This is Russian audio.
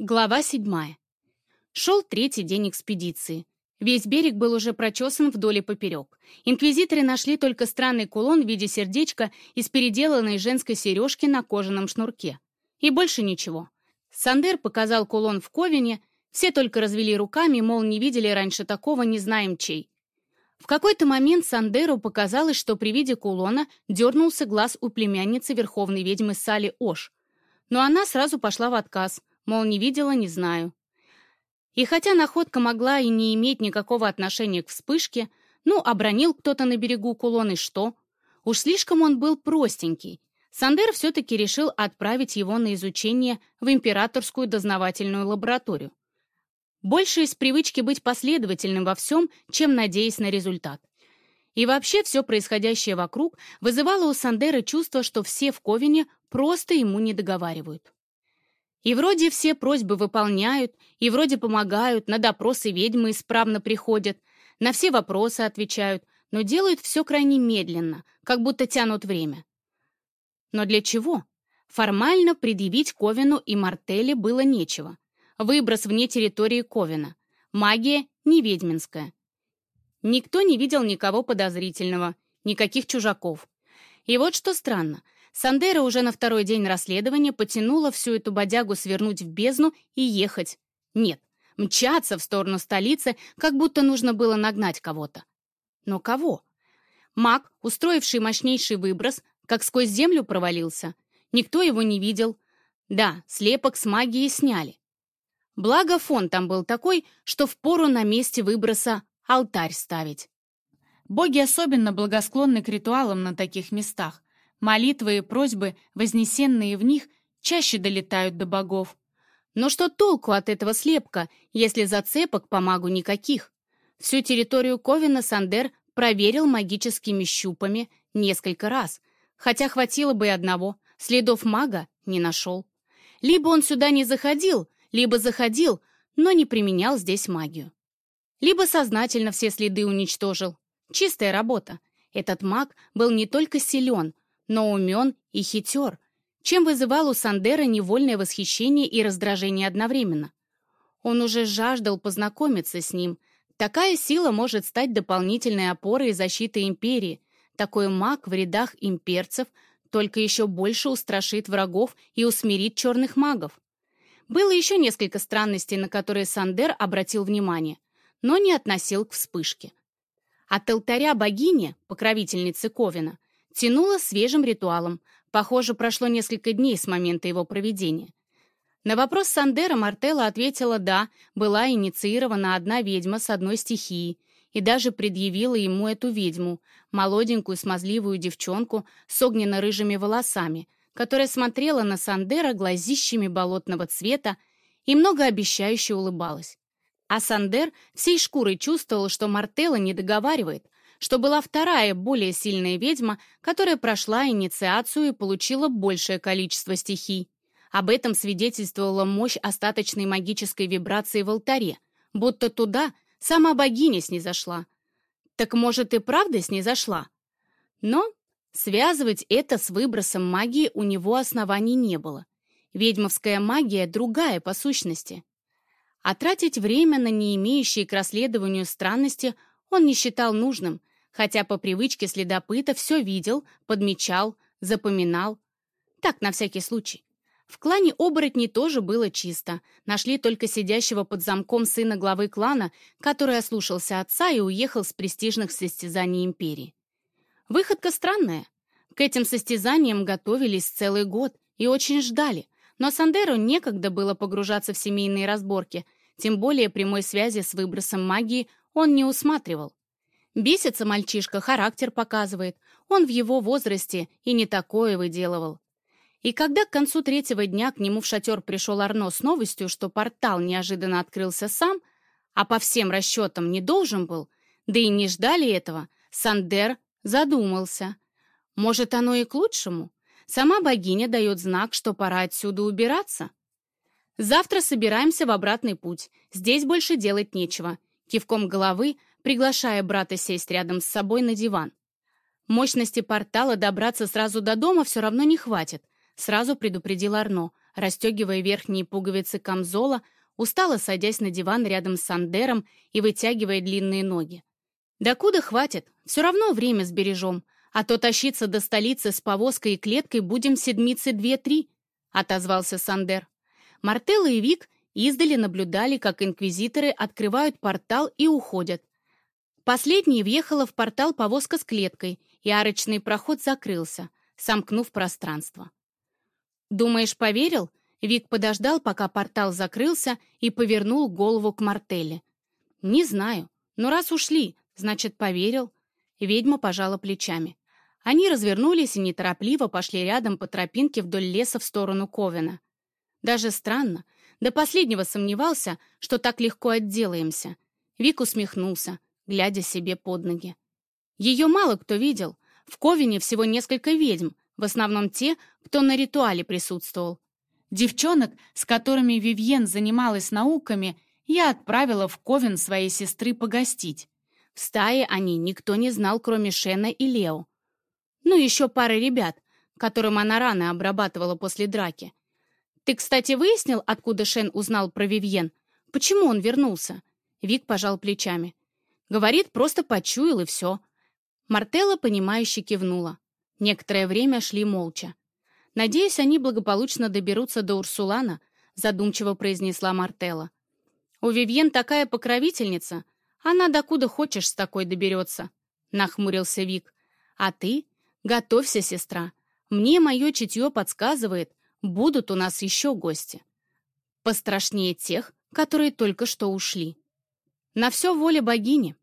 Глава седьмая. Шел третий день экспедиции. Весь берег был уже прочесан вдоль и поперек. Инквизиторы нашли только странный кулон в виде сердечка из переделанной женской сережки на кожаном шнурке. И больше ничего. Сандер показал кулон в Ковине, все только развели руками, мол, не видели раньше такого, не знаем чей. В какой-то момент Сандеру показалось, что при виде кулона дернулся глаз у племянницы верховной ведьмы Сали Ош. Но она сразу пошла в отказ — Мол, не видела, не знаю. И хотя находка могла и не иметь никакого отношения к вспышке, ну, обронил кто-то на берегу кулон и что? Уж слишком он был простенький. Сандер все-таки решил отправить его на изучение в императорскую дознавательную лабораторию. Больше из привычки быть последовательным во всем, чем надеясь на результат. И вообще все происходящее вокруг вызывало у Сандера чувство, что все в Ковине просто ему не договаривают. И вроде все просьбы выполняют, и вроде помогают, на допросы ведьмы исправно приходят, на все вопросы отвечают, но делают все крайне медленно, как будто тянут время. Но для чего? Формально предъявить Ковину и Мартелле было нечего. Выброс вне территории Ковина. Магия не ведьминская. Никто не видел никого подозрительного, никаких чужаков. И вот что странно — Сандера уже на второй день расследования потянула всю эту бодягу свернуть в бездну и ехать. Нет, мчаться в сторону столицы, как будто нужно было нагнать кого-то. Но кого? Маг, устроивший мощнейший выброс, как сквозь землю провалился. Никто его не видел. Да, слепок с магией сняли. Благо фон там был такой, что впору на месте выброса алтарь ставить. Боги особенно благосклонны к ритуалам на таких местах. Молитвы и просьбы, вознесенные в них, чаще долетают до богов. Но что толку от этого слепка, если зацепок по магу никаких? Всю территорию Ковина Сандер проверил магическими щупами несколько раз, хотя хватило бы и одного, следов мага не нашел. Либо он сюда не заходил, либо заходил, но не применял здесь магию. Либо сознательно все следы уничтожил. Чистая работа. Этот маг был не только силен, но умен и хитер, чем вызывал у Сандера невольное восхищение и раздражение одновременно. Он уже жаждал познакомиться с ним. Такая сила может стать дополнительной опорой и защитой империи. Такой маг в рядах имперцев только еще больше устрашит врагов и усмирит черных магов. Было еще несколько странностей, на которые Сандер обратил внимание, но не относил к вспышке. От алтаря богини, покровительницы Ковина, Тянуло свежим ритуалом. Похоже, прошло несколько дней с момента его проведения. На вопрос Сандера Мартелла ответила «да», была инициирована одна ведьма с одной стихией, и даже предъявила ему эту ведьму, молоденькую смазливую девчонку с огненно-рыжими волосами, которая смотрела на Сандера глазищами болотного цвета и многообещающе улыбалась. А Сандер всей шкурой чувствовал, что Мартелла не договаривает, что была вторая, более сильная ведьма, которая прошла инициацию и получила большее количество стихий. Об этом свидетельствовала мощь остаточной магической вибрации в алтаре, будто туда сама богиня снизошла. Так может и правда снизошла? Но связывать это с выбросом магии у него оснований не было. Ведьмовская магия другая по сущности. А тратить время на не имеющие к расследованию странности он не считал нужным, хотя по привычке следопыта все видел, подмечал, запоминал. Так, на всякий случай. В клане оборотней тоже было чисто. Нашли только сидящего под замком сына главы клана, который ослушался отца и уехал с престижных состязаний империи. Выходка странная. К этим состязаниям готовились целый год и очень ждали, но Сандеру некогда было погружаться в семейные разборки, тем более прямой связи с выбросом магии он не усматривал. Бесится мальчишка, характер показывает. Он в его возрасте и не такое выделывал. И когда к концу третьего дня к нему в шатер пришел Арно с новостью, что портал неожиданно открылся сам, а по всем расчетам не должен был, да и не ждали этого, Сандер задумался. Может, оно и к лучшему? Сама богиня дает знак, что пора отсюда убираться. Завтра собираемся в обратный путь. Здесь больше делать нечего. Кивком головы приглашая брата сесть рядом с собой на диван. Мощности портала добраться сразу до дома все равно не хватит, сразу предупредил Арно, расстегивая верхние пуговицы камзола, устало садясь на диван рядом с Сандером и вытягивая длинные ноги. «Да куда хватит? Все равно время сбережем, а то тащиться до столицы с повозкой и клеткой будем седмицы две-три», — отозвался Сандер. Мартелла и Вик издали наблюдали, как инквизиторы открывают портал и уходят. Последней въехала в портал повозка с клеткой, и арочный проход закрылся, сомкнув пространство. «Думаешь, поверил?» Вик подождал, пока портал закрылся, и повернул голову к Мартелле. «Не знаю, но раз ушли, значит, поверил». Ведьма пожала плечами. Они развернулись и неторопливо пошли рядом по тропинке вдоль леса в сторону Ковена. Даже странно, до последнего сомневался, что так легко отделаемся. Вик усмехнулся, глядя себе под ноги. Ее мало кто видел. В Ковине всего несколько ведьм, в основном те, кто на ритуале присутствовал. Девчонок, с которыми Вивьен занималась науками, я отправила в Ковен своей сестры погостить. В стае они никто не знал, кроме Шена и Лео. Ну, еще пара ребят, которым она рано обрабатывала после драки. Ты, кстати, выяснил, откуда Шен узнал про Вивьен? Почему он вернулся? Вик пожал плечами. Говорит, просто почуял и все. Мартелла, понимающе кивнула. Некоторое время шли молча. «Надеюсь, они благополучно доберутся до Урсулана», задумчиво произнесла Мартелла. «У Вивьен такая покровительница. Она докуда хочешь с такой доберется», нахмурился Вик. «А ты? Готовься, сестра. Мне мое чутье подсказывает, будут у нас еще гости. Пострашнее тех, которые только что ушли. На все воля богини».